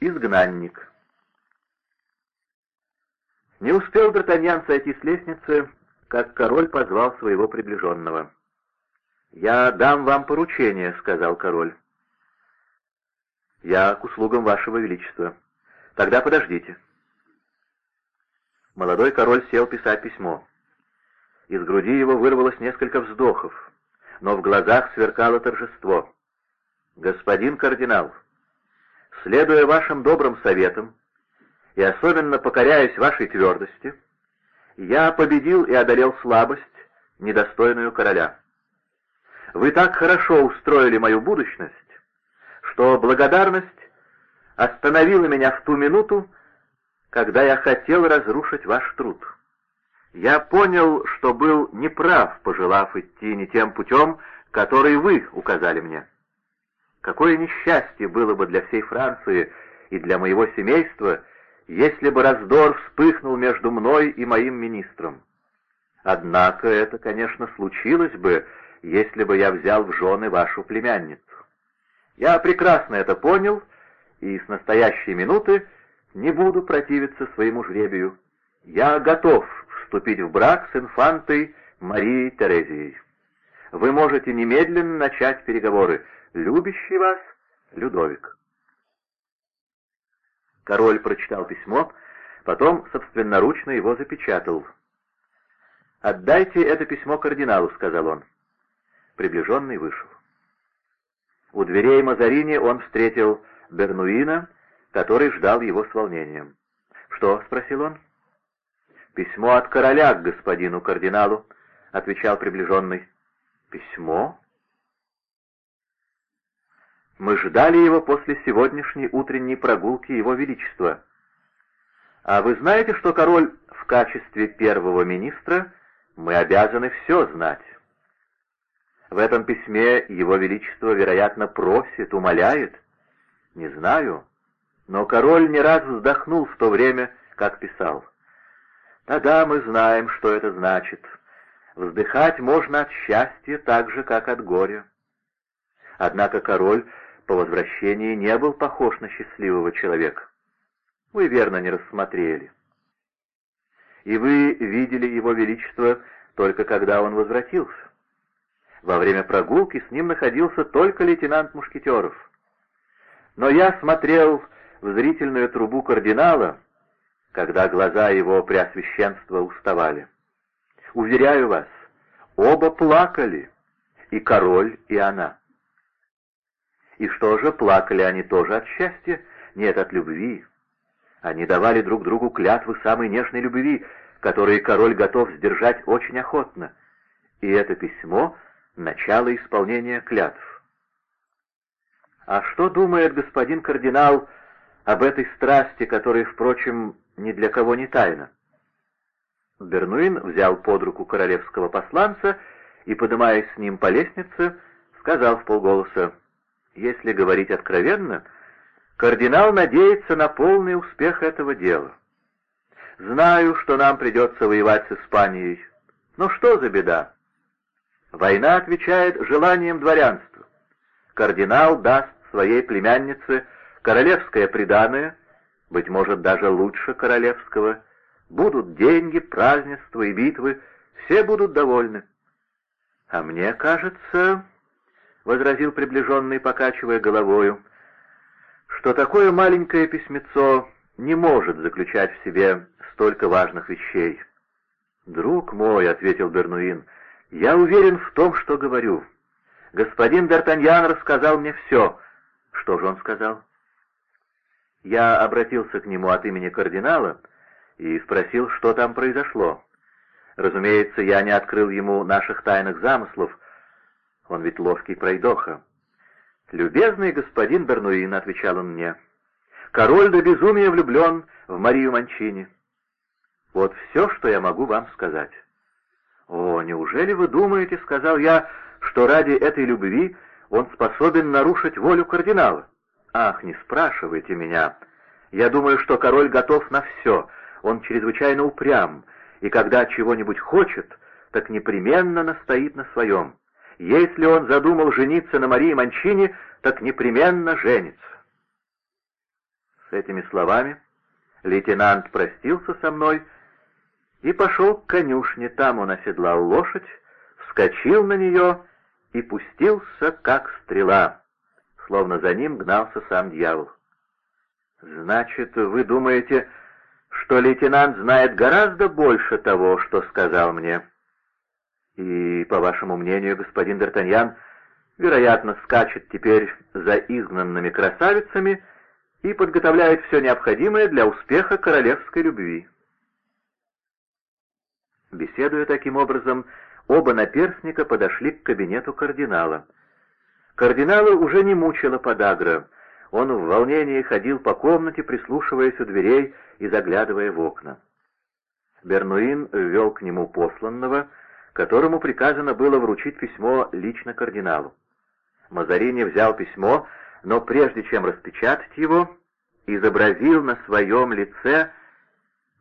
Изгнанник. Не успел Д'Артаньян сойти с лестницы, как король позвал своего приближенного. «Я дам вам поручение», — сказал король. «Я к услугам вашего величества. Тогда подождите». Молодой король сел писать письмо. Из груди его вырвалось несколько вздохов, но в глазах сверкало торжество. «Господин кардинал», следуя вашим добрым советам и особенно покоряясь вашей твердости, я победил и одолел слабость, недостойную короля. Вы так хорошо устроили мою будущность, что благодарность остановила меня в ту минуту, когда я хотел разрушить ваш труд. Я понял, что был неправ, пожелав идти не тем путем, который вы указали мне. Какое несчастье было бы для всей Франции и для моего семейства, если бы раздор вспыхнул между мной и моим министром. Однако это, конечно, случилось бы, если бы я взял в жены вашу племянницу. Я прекрасно это понял, и с настоящей минуты не буду противиться своему жребию. Я готов вступить в брак с инфантой Марией Терезией. Вы можете немедленно начать переговоры, Любящий вас Людовик. Король прочитал письмо, потом собственноручно его запечатал. «Отдайте это письмо кардиналу», — сказал он. Приближенный вышел. У дверей Мазарини он встретил Бернуина, который ждал его с волнением. «Что?» — спросил он. «Письмо от короля к господину кардиналу», — отвечал приближенный. «Письмо?» Мы ждали его после сегодняшней утренней прогулки Его Величества. А вы знаете, что король в качестве первого министра мы обязаны все знать? В этом письме Его Величество, вероятно, просит, умоляет. Не знаю, но король не раз вздохнул в то время, как писал. Да-да, мы знаем, что это значит. Вздыхать можно от счастья так же, как от горя. Однако король по возвращении не был похож на счастливого человека. Вы верно не рассмотрели. И вы видели его величество только когда он возвратился. Во время прогулки с ним находился только лейтенант Мушкетеров. Но я смотрел в зрительную трубу кардинала, когда глаза его преосвященства уставали. Уверяю вас, оба плакали, и король, и она. И что же, плакали они тоже от счастья? Нет, от любви. Они давали друг другу клятвы самой нежной любви, которые король готов сдержать очень охотно. И это письмо — начало исполнения клятв. А что думает господин кардинал об этой страсти, которая, впрочем, ни для кого не тайна? Бернуин взял под руку королевского посланца и, поднимаясь с ним по лестнице, сказал в полголоса, если говорить откровенно, кардинал надеется на полный успех этого дела. Знаю, что нам придется воевать с Испанией, но что за беда? Война отвечает желаниям дворянства. Кардинал даст своей племяннице королевское приданое, быть может, даже лучше королевского. Будут деньги, празднества и битвы, все будут довольны. А мне кажется, возразил приближенный, покачивая головою, что такое маленькое письмецо не может заключать в себе столько важных вещей. «Друг мой», — ответил Бернуин, — «я уверен в том, что говорю. Господин Д'Артаньян рассказал мне все». «Что же он сказал?» Я обратился к нему от имени кардинала и спросил, что там произошло. Разумеется, я не открыл ему наших тайных замыслов, он ведь ловкий пройдоха. «Любезный господин Бернуин», — отвечал он мне, — «король до безумия влюблен в Марию Манчини. Вот все, что я могу вам сказать». «О, неужели вы думаете, — сказал я, — что ради этой любви он способен нарушить волю кардинала? Ах, не спрашивайте меня. Я думаю, что король готов на все, он чрезвычайно упрям, и когда чего-нибудь хочет, так непременно настоит на своем. Если он задумал жениться на Марии Манчини, так непременно женится. С этими словами лейтенант простился со мной и пошел к конюшне. Там он оседлал лошадь, вскочил на нее и пустился, как стрела, словно за ним гнался сам дьявол. «Значит, вы думаете, что лейтенант знает гораздо больше того, что сказал мне?» «И, по вашему мнению, господин Д'Артаньян, вероятно, скачет теперь за изгнанными красавицами и подготовляет все необходимое для успеха королевской любви». Беседуя таким образом, оба наперстника подошли к кабинету кардинала. Кардинала уже не мучила подагра, он в волнении ходил по комнате, прислушиваясь у дверей и заглядывая в окна. Бернуин ввел к нему посланного, которому приказано было вручить письмо лично кардиналу. Мазарини взял письмо, но прежде чем распечатать его, изобразил на своем лице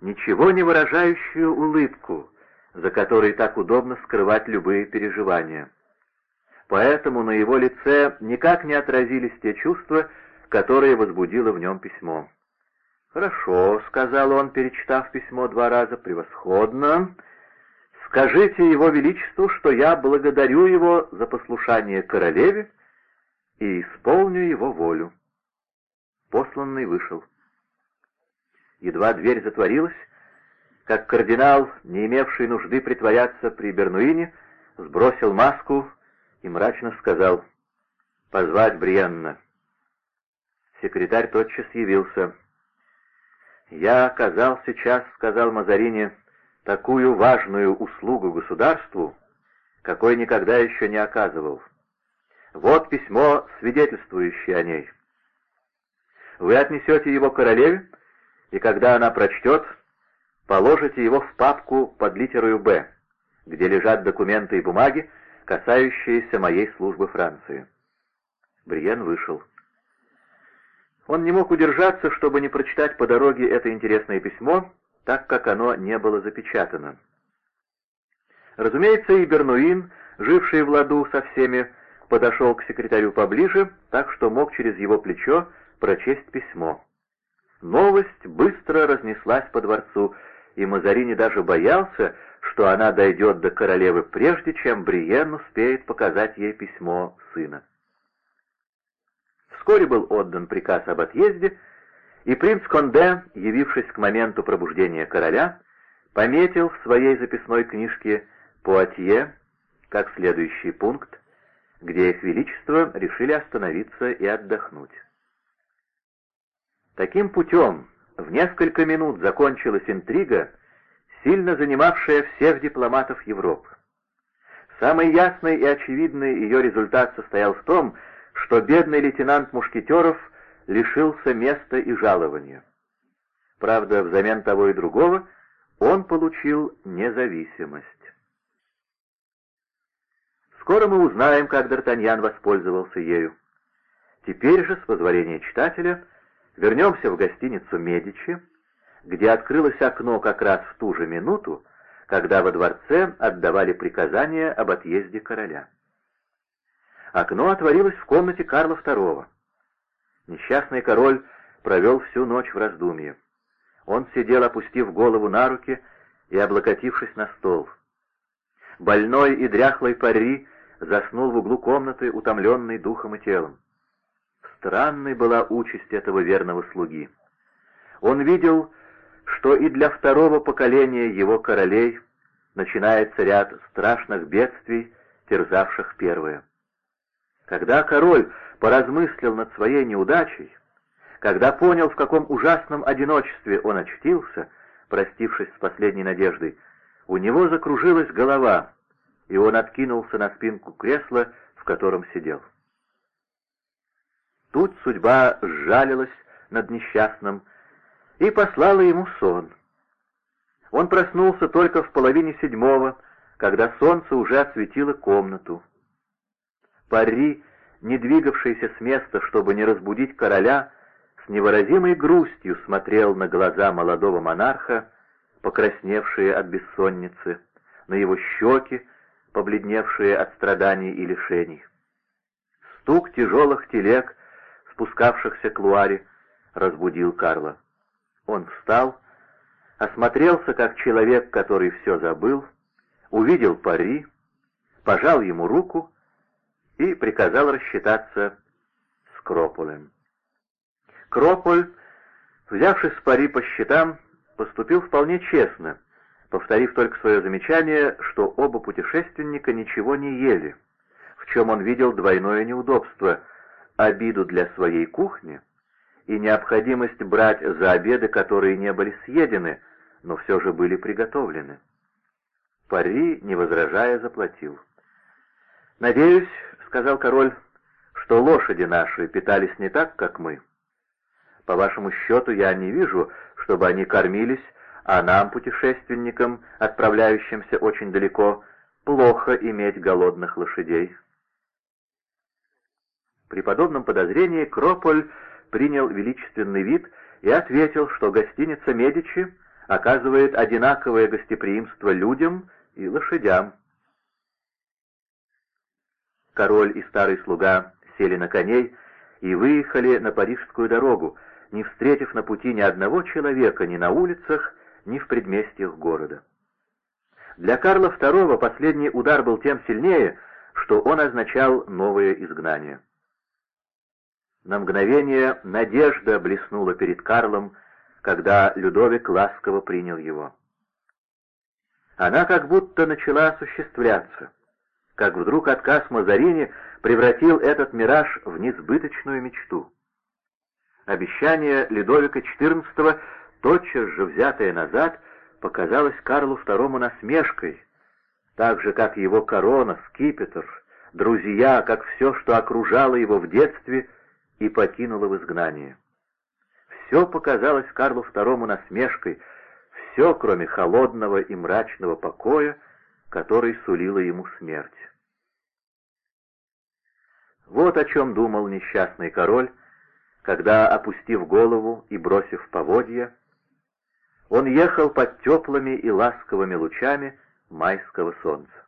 ничего не выражающую улыбку, за которой так удобно скрывать любые переживания. Поэтому на его лице никак не отразились те чувства, которое возбудило в нем письмо. «Хорошо», — сказал он, перечитав письмо два раза, — «превосходно. Скажите его величеству, что я благодарю его за послушание королеве и исполню его волю». Посланный вышел. Едва дверь затворилась, как кардинал, не имевший нужды притворяться при Бернуине, сбросил маску и мрачно сказал «Позвать Бриенна». Секретарь тотчас явился. «Я оказал сейчас, — сказал Мазарини, — такую важную услугу государству, какой никогда еще не оказывал. Вот письмо, свидетельствующее о ней. Вы отнесете его королеве, и когда она прочтет, положите его в папку под литерою «Б», где лежат документы и бумаги, касающиеся моей службы Франции». Бриен вышел. Он не мог удержаться, чтобы не прочитать по дороге это интересное письмо, так как оно не было запечатано. Разумеется, и Бернуин, живший в ладу со всеми, подошел к секретарю поближе, так что мог через его плечо прочесть письмо. Новость быстро разнеслась по дворцу, и Мазарини даже боялся, что она дойдет до королевы прежде, чем Бриен успеет показать ей письмо сына. Вскоре был отдан приказ об отъезде, и принц Конде, явившись к моменту пробуждения короля, пометил в своей записной книжке Пуатье как следующий пункт, где их величество решили остановиться и отдохнуть. Таким путем в несколько минут закончилась интрига, сильно занимавшая всех дипломатов Европы. Самый ясный и очевидный ее результат состоял в том, что бедный лейтенант Мушкетеров лишился места и жалования. Правда, взамен того и другого он получил независимость. Скоро мы узнаем, как Д'Артаньян воспользовался ею. Теперь же, с позволения читателя, вернемся в гостиницу «Медичи», где открылось окно как раз в ту же минуту, когда во дворце отдавали приказания об отъезде короля. Окно отворилось в комнате Карла II. Несчастный король провел всю ночь в раздумье. Он сидел, опустив голову на руки и облокотившись на стол. Больной и дряхлый пари заснул в углу комнаты, утомленный духом и телом. Странной была участь этого верного слуги. Он видел, что и для второго поколения его королей начинается ряд страшных бедствий, терзавших первое. Когда король поразмыслил над своей неудачей, когда понял, в каком ужасном одиночестве он очтился, простившись с последней надеждой, у него закружилась голова, и он откинулся на спинку кресла, в котором сидел. Тут судьба сжалилась над несчастным и послала ему сон. Он проснулся только в половине седьмого, когда солнце уже осветило комнату. Пари, не двигавшийся с места, чтобы не разбудить короля, с невыразимой грустью смотрел на глаза молодого монарха, покрасневшие от бессонницы, на его щеки, побледневшие от страданий и лишений. Стук тяжелых телег, спускавшихся к луаре, разбудил Карла. Он встал, осмотрелся как человек, который все забыл, увидел пари, пожал ему руку и приказал рассчитаться с Крополем. Крополь, взявшись с пари по счетам, поступил вполне честно, повторив только свое замечание, что оба путешественника ничего не ели, в чем он видел двойное неудобство — обиду для своей кухни и необходимость брать за обеды, которые не были съедены, но все же были приготовлены. Пари, не возражая, заплатил. «Надеюсь, — сказал король, — что лошади наши питались не так, как мы. По вашему счету я не вижу, чтобы они кормились, а нам, путешественникам, отправляющимся очень далеко, плохо иметь голодных лошадей». При подобном подозрении Крополь принял величественный вид и ответил, что гостиница «Медичи» оказывает одинаковое гостеприимство людям и лошадям. Король и старый слуга сели на коней и выехали на Парижскую дорогу, не встретив на пути ни одного человека ни на улицах, ни в предместьях города. Для Карла II последний удар был тем сильнее, что он означал новое изгнание. На мгновение надежда блеснула перед Карлом, когда Людовик ласково принял его. Она как будто начала осуществляться как вдруг отказ Мазарини превратил этот мираж в несбыточную мечту. Обещание Ледовика XIV, тотчас же взятое назад, показалось Карлу II насмешкой, так же, как его корона, скипетр, друзья, как все, что окружало его в детстве и покинуло в изгнание. Все показалось Карлу II насмешкой, все, кроме холодного и мрачного покоя, который сулила ему смерть. Вот о чем думал несчастный король, когда, опустив голову и бросив поводья, он ехал под теплыми и ласковыми лучами майского солнца.